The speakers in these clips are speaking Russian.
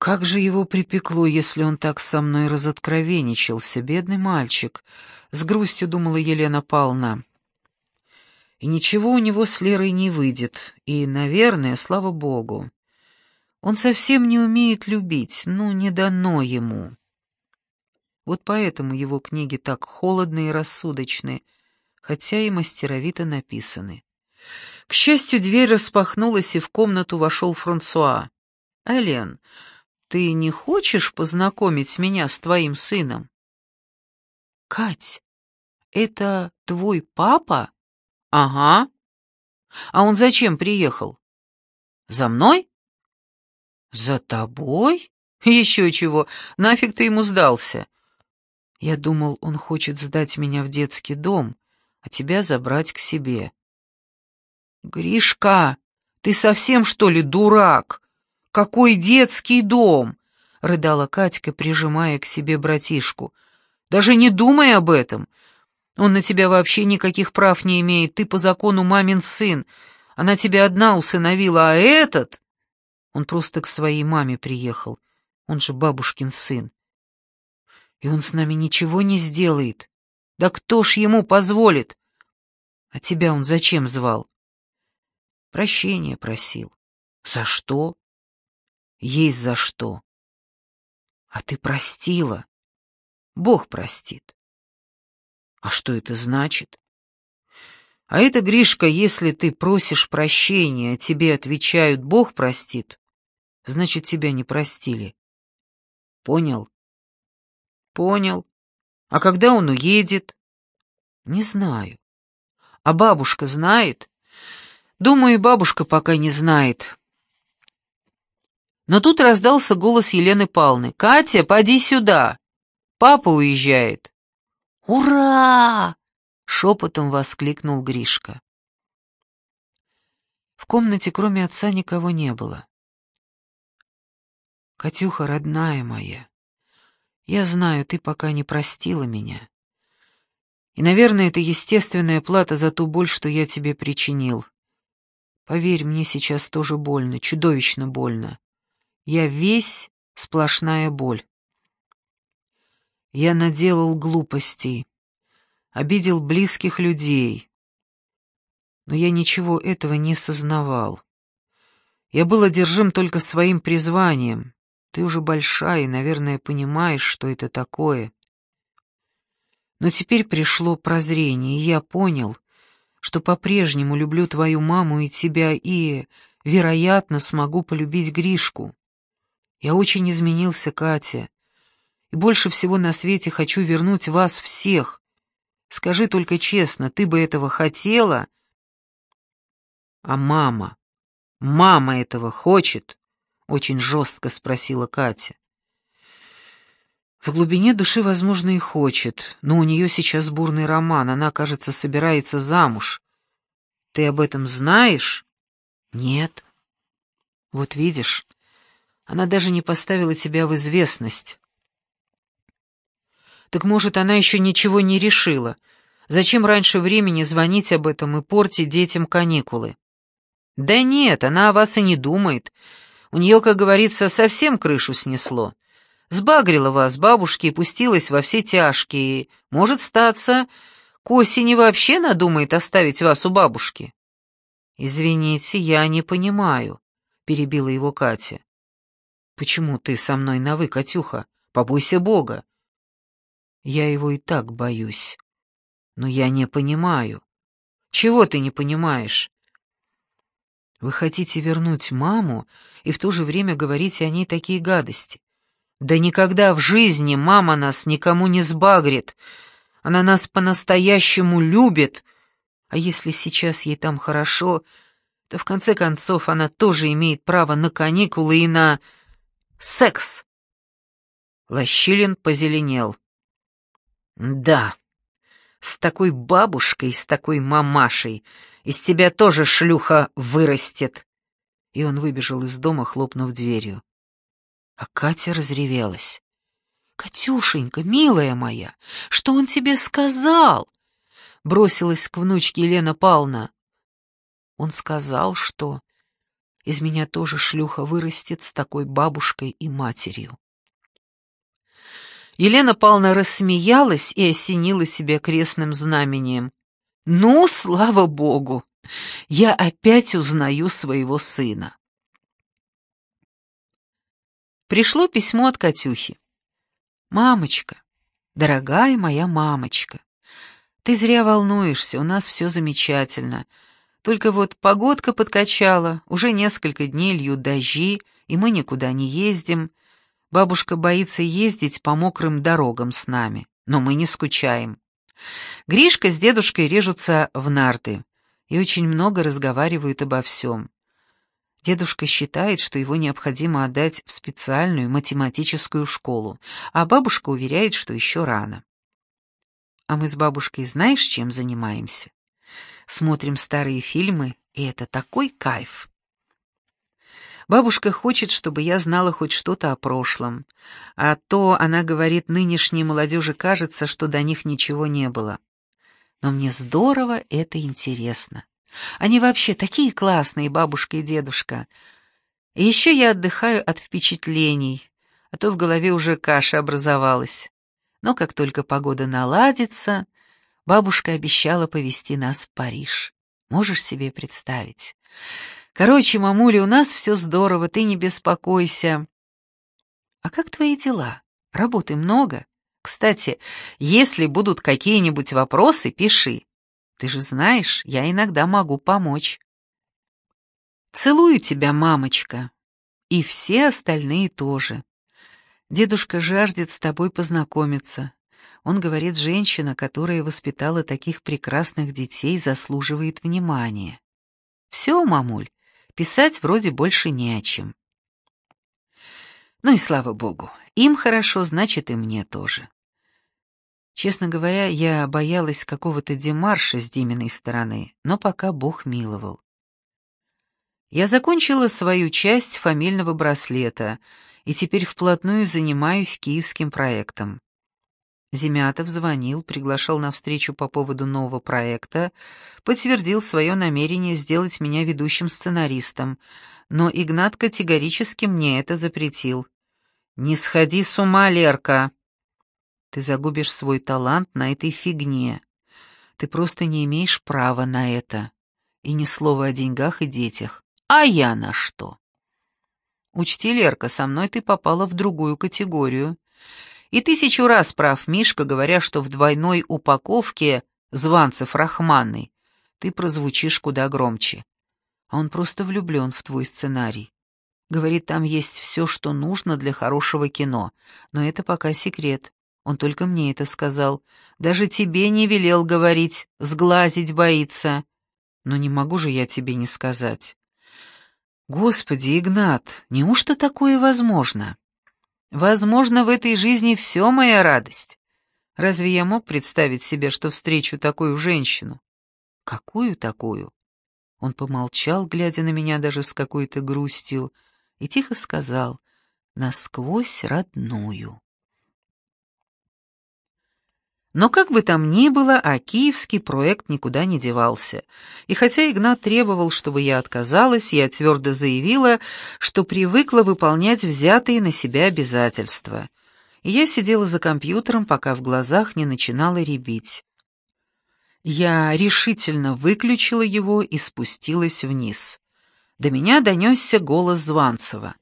Как же его припекло, если он так со мной разоткровенничался, бедный мальчик, с грустью думала Елена Павловна. И ничего у него с Лерой не выйдет, и, наверное, слава богу. Он совсем не умеет любить, ну, не дано ему. Вот поэтому его книги так холодные и рассудочные, хотя и мастеровито написаны. К счастью, дверь распахнулась, и в комнату вошел Франсуа. «Элен, ты не хочешь познакомить меня с твоим сыном?» «Кать, это твой папа?» «Ага. А он зачем приехал?» «За мной?» «За тобой? Еще чего, нафиг ты ему сдался?» «Я думал, он хочет сдать меня в детский дом, а тебя забрать к себе». «Гришка, ты совсем, что ли, дурак? Какой детский дом?» — рыдала Катька, прижимая к себе братишку. «Даже не думай об этом. Он на тебя вообще никаких прав не имеет. Ты по закону мамин сын. Она тебя одна усыновила, а этот...» Он просто к своей маме приехал. Он же бабушкин сын. И он с нами ничего не сделает. Да кто ж ему позволит? А тебя он зачем звал? Прощения просил. За что? Есть за что. А ты простила. Бог простит. А что это значит? А это, Гришка, если ты просишь прощения, а тебе отвечают «Бог простит», значит, тебя не простили. Понял? Понял. А когда он уедет? Не знаю. А бабушка знает? Думаю, бабушка пока не знает. Но тут раздался голос Елены Павловны. «Катя, поди сюда! Папа уезжает!» «Ура!» — шепотом воскликнул Гришка. В комнате кроме отца никого не было. «Катюха, родная моя, я знаю, ты пока не простила меня. И, наверное, это естественная плата за ту боль, что я тебе причинил. Поверь, мне сейчас тоже больно, чудовищно больно. Я весь сплошная боль. Я наделал глупостей, обидел близких людей. Но я ничего этого не сознавал. Я был одержим только своим призванием. Ты уже большая и, наверное, понимаешь, что это такое. Но теперь пришло прозрение, и я понял, что по-прежнему люблю твою маму и тебя, и, вероятно, смогу полюбить Гришку. Я очень изменился, Катя, и больше всего на свете хочу вернуть вас всех. Скажи только честно, ты бы этого хотела? А мама? Мама этого хочет? Очень жестко спросила Катя. В глубине души, возможно, и хочет, но у нее сейчас бурный роман, она, кажется, собирается замуж. Ты об этом знаешь? Нет. Вот видишь, она даже не поставила тебя в известность. Так может, она еще ничего не решила? Зачем раньше времени звонить об этом и портить детям каникулы? Да нет, она о вас и не думает. У нее, как говорится, совсем крышу снесло. Сбагрила вас бабушки и пустилась во все тяжкие. Может статься, к осени вообще надумает оставить вас у бабушки. Извините, я не понимаю, перебила его Катя. Почему ты со мной на вы, Катюха? Побойся Бога. Я его и так боюсь. Но я не понимаю. Чего ты не понимаешь? Вы хотите вернуть маму и в то же время говорите о ней такие гадости. Да никогда в жизни мама нас никому не сбагрит. Она нас по-настоящему любит. А если сейчас ей там хорошо, то в конце концов она тоже имеет право на каникулы и на... секс. Лощилин позеленел. Да, с такой бабушкой, с такой мамашей из тебя тоже шлюха вырастет. И он выбежал из дома, хлопнув дверью. А Катя разревелась. «Катюшенька, милая моя, что он тебе сказал?» Бросилась к внучке Елена Павловна. Он сказал, что... Из меня тоже шлюха вырастет с такой бабушкой и матерью. Елена Павловна рассмеялась и осенила себя крестным знамением. «Ну, слава богу! Я опять узнаю своего сына!» Пришло письмо от Катюхи. «Мамочка, дорогая моя мамочка, ты зря волнуешься, у нас все замечательно. Только вот погодка подкачала, уже несколько дней льют дожди, и мы никуда не ездим. Бабушка боится ездить по мокрым дорогам с нами, но мы не скучаем. Гришка с дедушкой режутся в нарты и очень много разговаривают обо всем. Дедушка считает, что его необходимо отдать в специальную математическую школу, а бабушка уверяет, что еще рано. А мы с бабушкой знаешь, чем занимаемся? Смотрим старые фильмы, и это такой кайф. Бабушка хочет, чтобы я знала хоть что-то о прошлом, а то, она говорит, нынешней молодежи кажется, что до них ничего не было. Но мне здорово это интересно. Они вообще такие классные, бабушка и дедушка. И еще я отдыхаю от впечатлений, а то в голове уже каша образовалась. Но как только погода наладится, бабушка обещала повезти нас в Париж. Можешь себе представить? Короче, мамуля, у нас все здорово, ты не беспокойся. А как твои дела? Работы много? Кстати, если будут какие-нибудь вопросы, пиши. Ты же знаешь, я иногда могу помочь. Целую тебя, мамочка. И все остальные тоже. Дедушка жаждет с тобой познакомиться. Он говорит, женщина, которая воспитала таких прекрасных детей, заслуживает внимания. Все, мамуль, писать вроде больше не о чем. Ну и слава богу, им хорошо, значит и мне тоже. Честно говоря, я боялась какого-то демарша с Диминой стороны, но пока Бог миловал. Я закончила свою часть фамильного браслета — и теперь вплотную занимаюсь киевским проектом. Земятов звонил, приглашал на встречу по поводу нового проекта, подтвердил свое намерение сделать меня ведущим сценаристом, но Игнат категорически мне это запретил. «Не сходи с ума, Лерка! Ты загубишь свой талант на этой фигне. Ты просто не имеешь права на это. И ни слова о деньгах и детях. А я на что?» Учти, Лерка, со мной ты попала в другую категорию. И тысячу раз прав Мишка, говоря, что в двойной упаковке званцев Рахманный ты прозвучишь куда громче. А он просто влюблен в твой сценарий. Говорит, там есть все, что нужно для хорошего кино, но это пока секрет. Он только мне это сказал. Даже тебе не велел говорить, сглазить боится. Но не могу же я тебе не сказать. Господи, Игнат, неужто такое возможно? Возможно, в этой жизни все моя радость. Разве я мог представить себе, что встречу такую женщину? Какую такую? Он помолчал, глядя на меня даже с какой-то грустью, и тихо сказал, насквозь родную. Но как бы там ни было, а киевский проект никуда не девался. И хотя Игнат требовал, чтобы я отказалась, я твердо заявила, что привыкла выполнять взятые на себя обязательства. И я сидела за компьютером, пока в глазах не начинала рябить. Я решительно выключила его и спустилась вниз. До меня донесся голос Званцева.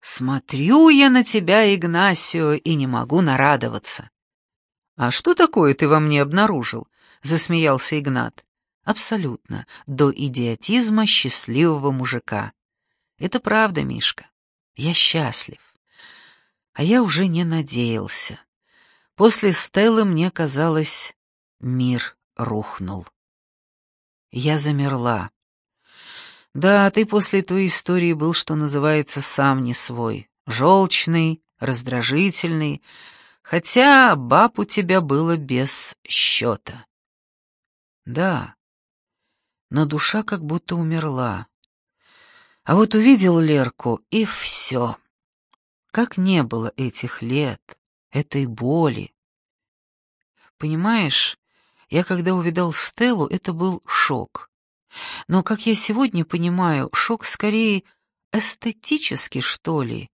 «Смотрю я на тебя, Игнасио, и не могу нарадоваться». «А что такое ты во мне обнаружил?» — засмеялся Игнат. «Абсолютно, до идиотизма счастливого мужика. Это правда, Мишка. Я счастлив. А я уже не надеялся. После Стеллы мне казалось, мир рухнул. Я замерла. Да, ты после той истории был, что называется, сам не свой. Желчный, раздражительный, Хотя баб у тебя было без счета. Да, но душа как будто умерла. А вот увидел Лерку, и все. Как не было этих лет, этой боли. Понимаешь, я когда увидал Стеллу, это был шок. Но, как я сегодня понимаю, шок скорее эстетический, что ли.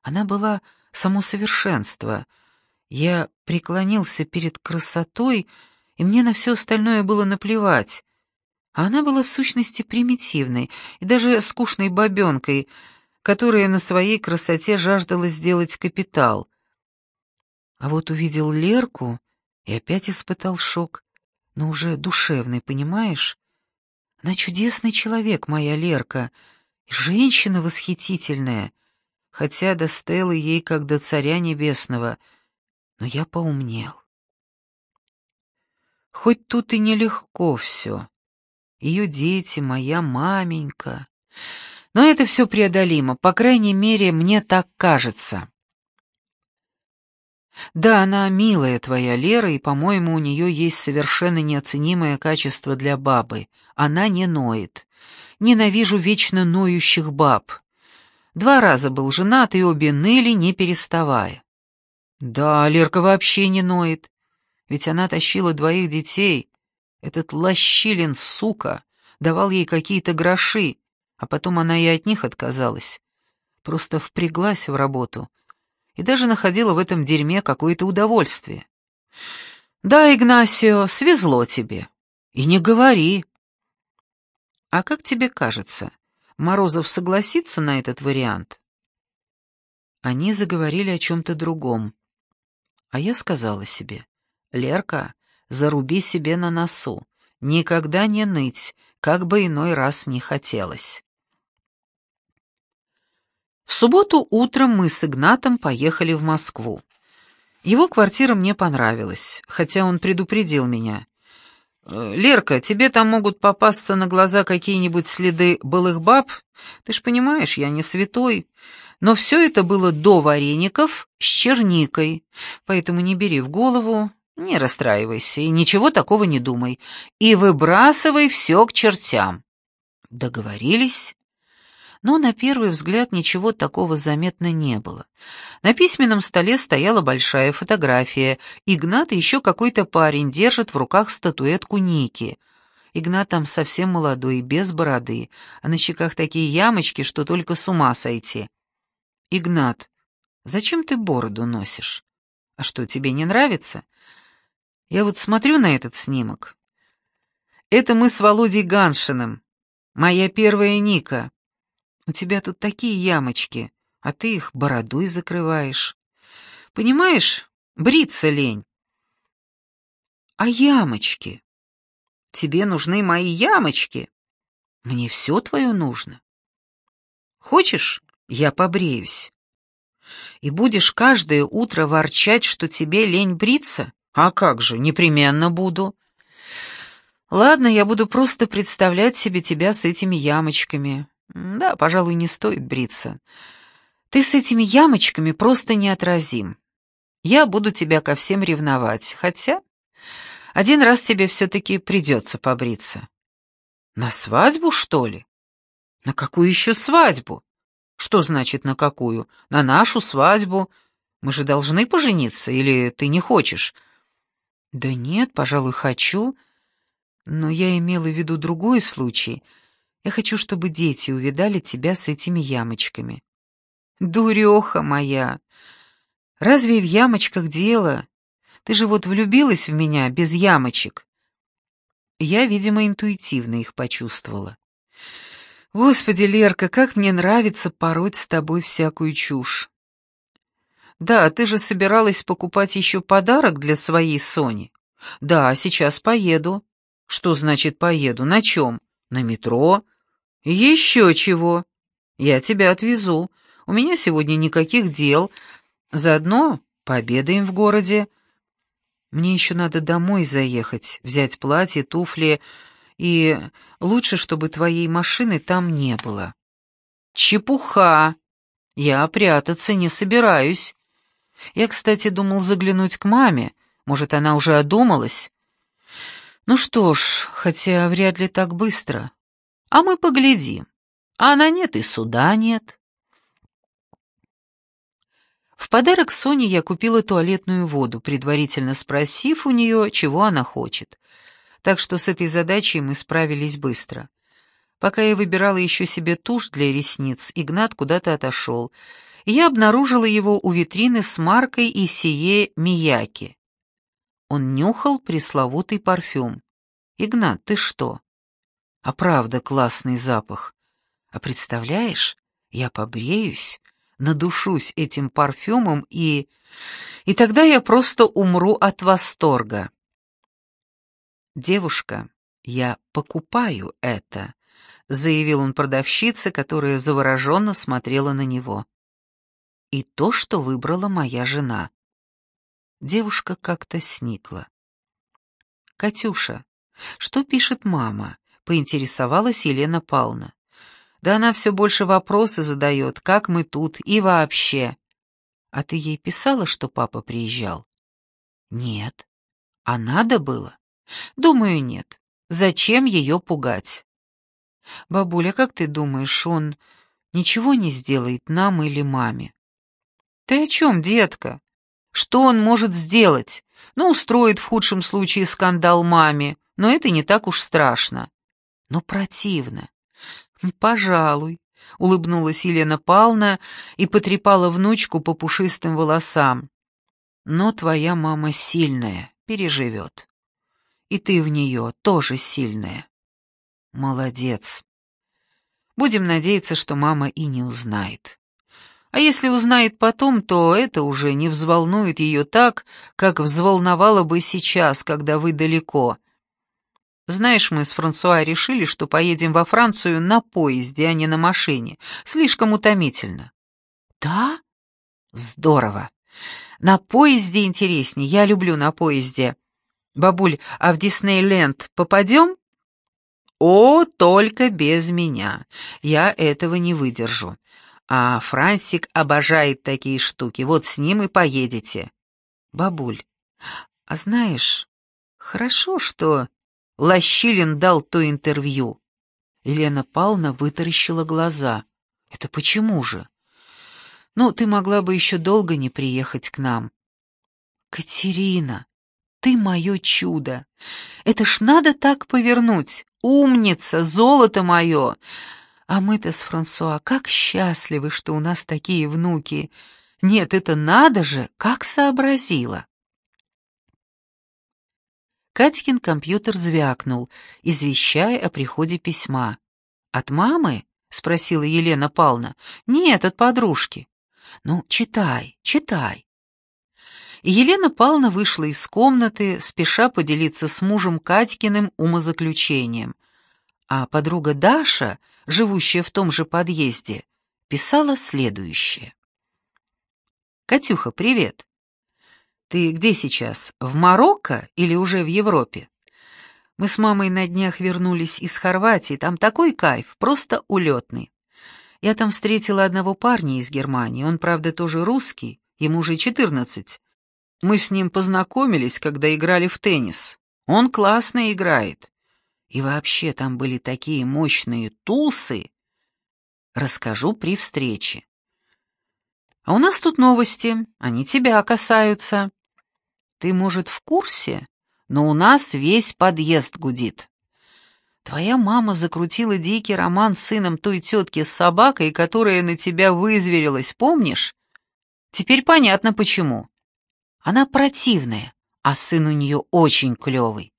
Она была само совершенство. Я преклонился перед красотой, и мне на все остальное было наплевать. А она была в сущности примитивной и даже скучной бабенкой, которая на своей красоте жаждала сделать капитал. А вот увидел Лерку и опять испытал шок, но уже душевный, понимаешь? Она чудесный человек, моя Лерка, и женщина восхитительная, хотя до Стеллы ей как до царя небесного, но я поумнел. Хоть тут и нелегко все. Ее дети, моя маменька. Но это все преодолимо, по крайней мере, мне так кажется. Да, она милая твоя Лера, и, по-моему, у нее есть совершенно неоценимое качество для бабы. Она не ноет. Ненавижу вечно ноющих баб. Два раза был женат, и обе ныли, не переставая. Да, Лерка вообще не ноет. Ведь она тащила двоих детей. Этот лощилин, сука, давал ей какие-то гроши, а потом она и от них отказалась. Просто впряглась в работу и даже находила в этом дерьме какое-то удовольствие. «Да, Игнасио, свезло тебе. И не говори». «А как тебе кажется, Морозов согласится на этот вариант?» Они заговорили о чем-то другом. А я сказала себе, «Лерка, заруби себе на носу, никогда не ныть, как бы иной раз не хотелось». В субботу утром мы с Игнатом поехали в Москву. Его квартира мне понравилась, хотя он предупредил меня. «Э, «Лерка, тебе там могут попасться на глаза какие-нибудь следы былых баб. Ты ж понимаешь, я не святой. Но все это было до вареников с черникой, поэтому не бери в голову, не расстраивайся и ничего такого не думай. И выбрасывай все к чертям». Договорились но на первый взгляд ничего такого заметно не было. На письменном столе стояла большая фотография. Игнат и еще какой-то парень держат в руках статуэтку Ники. Игнат там совсем молодой, без бороды, а на щеках такие ямочки, что только с ума сойти. «Игнат, зачем ты бороду носишь? А что, тебе не нравится?» Я вот смотрю на этот снимок. Это мы с Володей Ганшиным. Моя первая Ника. У тебя тут такие ямочки, а ты их бородой закрываешь. Понимаешь, бриться лень. А ямочки? Тебе нужны мои ямочки? Мне все твое нужно. Хочешь, я побреюсь? И будешь каждое утро ворчать, что тебе лень бриться? А как же, непременно буду. Ладно, я буду просто представлять себе тебя с этими ямочками. Да, пожалуй, не стоит бриться. Ты с этими ямочками просто неотразим. Я буду тебя ко всем ревновать, хотя один раз тебе все-таки придется побриться. На свадьбу, что ли? На какую еще свадьбу? Что значит на какую? На нашу свадьбу. Мы же должны пожениться, или ты не хочешь? Да нет, пожалуй, хочу. Но я имела в виду другой случай — я хочу, чтобы дети увидали тебя с этими ямочками. Дуреха моя! Разве в ямочках дело? Ты же вот влюбилась в меня без ямочек. Я, видимо, интуитивно их почувствовала. Господи, Лерка, как мне нравится пороть с тобой всякую чушь. Да, ты же собиралась покупать еще подарок для своей Сони. Да, сейчас поеду. Что значит поеду? На чем? На метро? Еще чего? Я тебя отвезу. У меня сегодня никаких дел. Заодно пообедаем в городе. Мне еще надо домой заехать, взять платье, туфли, и лучше, чтобы твоей машины там не было. Чепуха! Я прятаться не собираюсь. Я, кстати, думал заглянуть к маме. Может, она уже одумалась? Ну что ж, хотя вряд ли так быстро. А мы поглядим. А она нет и суда нет. В подарок Соне я купила туалетную воду, предварительно спросив у нее, чего она хочет. Так что с этой задачей мы справились быстро. Пока я выбирала еще себе тушь для ресниц, Игнат куда-то отошел, и я обнаружила его у витрины с маркой Исие Мияки. Он нюхал пресловутый парфюм. «Игнат, ты что?» «А правда классный запах. А представляешь, я побреюсь, надушусь этим парфюмом и... И тогда я просто умру от восторга». «Девушка, я покупаю это», заявил он продавщице, которая завороженно смотрела на него. И то, что выбрала моя жена. Девушка как-то сникла. «Катюша, что пишет мама?» — поинтересовалась Елена Павловна. «Да она все больше вопросы задает, как мы тут и вообще». «А ты ей писала, что папа приезжал?» «Нет». «А надо было?» «Думаю, нет. Зачем ее пугать?» «Бабуля, как ты думаешь, он ничего не сделает нам или маме?» «Ты о чем, детка? Что он может сделать? Ну, устроит в худшем случае скандал маме, но это не так уж страшно. Но противно». «Пожалуй», — улыбнулась Елена Павловна и потрепала внучку по пушистым волосам. «Но твоя мама сильная, переживет. И ты в нее тоже сильная. Молодец. Будем надеяться, что мама и не узнает. А если узнает потом, то это уже не взволнует ее так, как взволновало бы сейчас, когда вы далеко. Знаешь, мы с Франсуа решили, что поедем во Францию на поезде, а не на машине. Слишком утомительно. Да? Здорово. На поезде интереснее, я люблю на поезде. Бабуль, а в Диснейленд попадем? «О, только без меня. Я этого не выдержу. А Франсик обожает такие штуки. Вот с ним и поедете». «Бабуль, а знаешь, хорошо, что Лощилин дал то интервью». Елена Павловна вытаращила глаза. «Это почему же?» «Ну, ты могла бы еще долго не приехать к нам». «Катерина, ты мое чудо! Это ж надо так повернуть! Умница, золото мое! А мы-то с Франсуа как счастливы, что у нас такие внуки! Нет, это надо же, как сообразила!» Катькин компьютер звякнул, извещая о приходе письма. «От мамы?» — спросила Елена Павловна. «Нет, от подружки». «Ну, читай, читай» Елена Павловна вышла из комнаты, спеша поделиться с мужем Катькиным умозаключением. А подруга Даша, живущая в том же подъезде, писала следующее. «Катюха, привет. Ты где сейчас, в Марокко или уже в Европе? Мы с мамой на днях вернулись из Хорватии, там такой кайф, просто улетный. Я там встретила одного парня из Германии, он, правда, тоже русский, ему уже четырнадцать, мы с ним познакомились, когда играли в теннис. Он классно играет. И вообще там были такие мощные тусы. Расскажу при встрече. А у нас тут новости, они тебя касаются. Ты, может, в курсе, но у нас весь подъезд гудит. Твоя мама закрутила дикий роман с сыном той тетки с собакой, которая на тебя вызверилась, помнишь? Теперь понятно, почему. Она противная, а сын у нее очень клевый.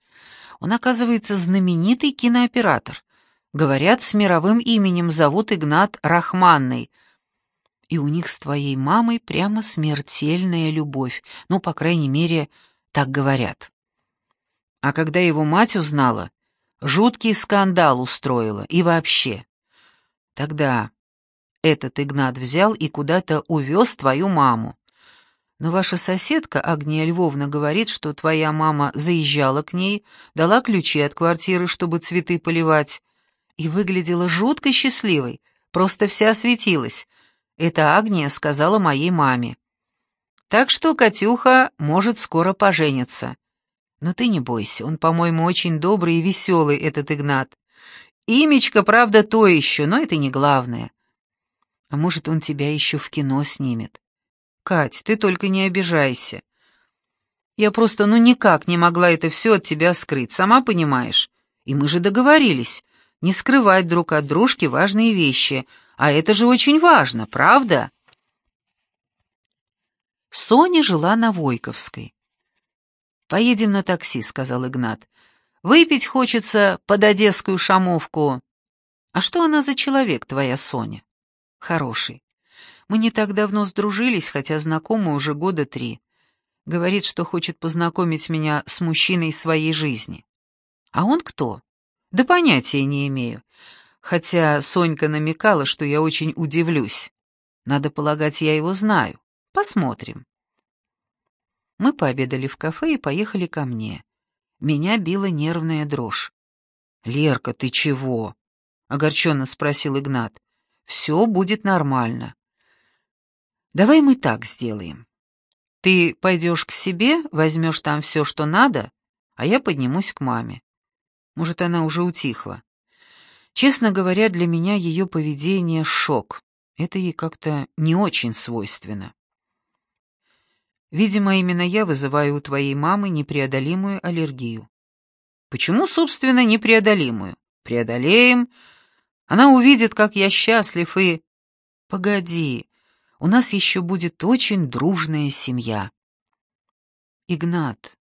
Он, оказывается, знаменитый кинооператор. Говорят, с мировым именем зовут Игнат Рахманный. И у них с твоей мамой прямо смертельная любовь. Ну, по крайней мере, так говорят. А когда его мать узнала, жуткий скандал устроила. И вообще. Тогда этот Игнат взял и куда-то увез твою маму. Но ваша соседка, Агния Львовна, говорит, что твоя мама заезжала к ней, дала ключи от квартиры, чтобы цветы поливать, и выглядела жутко счастливой, просто вся светилась. Это Агния сказала моей маме. Так что Катюха может скоро пожениться. Но ты не бойся, он, по-моему, очень добрый и веселый, этот Игнат. Имечко, правда, то еще, но это не главное. А может, он тебя еще в кино снимет. Кать, ты только не обижайся. Я просто ну никак не могла это все от тебя скрыть, сама понимаешь. И мы же договорились не скрывать друг от дружки важные вещи, а это же очень важно, правда?» Соня жила на Войковской. «Поедем на такси», — сказал Игнат. «Выпить хочется под одесскую шамовку». «А что она за человек, твоя Соня?» «Хороший. Мы не так давно сдружились, хотя знакомы уже года три. Говорит, что хочет познакомить меня с мужчиной своей жизни. А он кто? Да понятия не имею. Хотя Сонька намекала, что я очень удивлюсь. Надо полагать, я его знаю. Посмотрим. Мы пообедали в кафе и поехали ко мне. Меня била нервная дрожь. «Лерка, ты чего?» — огорченно спросил Игнат. «Все будет нормально. Давай мы так сделаем. Ты пойдешь к себе, возьмешь там все, что надо, а я поднимусь к маме. Может, она уже утихла. Честно говоря, для меня ее поведение — шок. Это ей как-то не очень свойственно. Видимо, именно я вызываю у твоей мамы непреодолимую аллергию. Почему, собственно, непреодолимую? Преодолеем. Она увидит, как я счастлив, и... Погоди, у нас еще будет очень дружная семья. Игнат,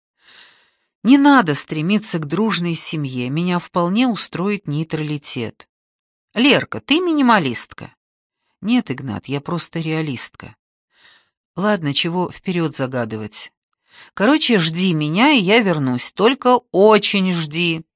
не надо стремиться к дружной семье, меня вполне устроит нейтралитет. Лерка, ты минималистка. Нет, Игнат, я просто реалистка. Ладно, чего вперед загадывать. Короче, жди меня, и я вернусь, только очень жди.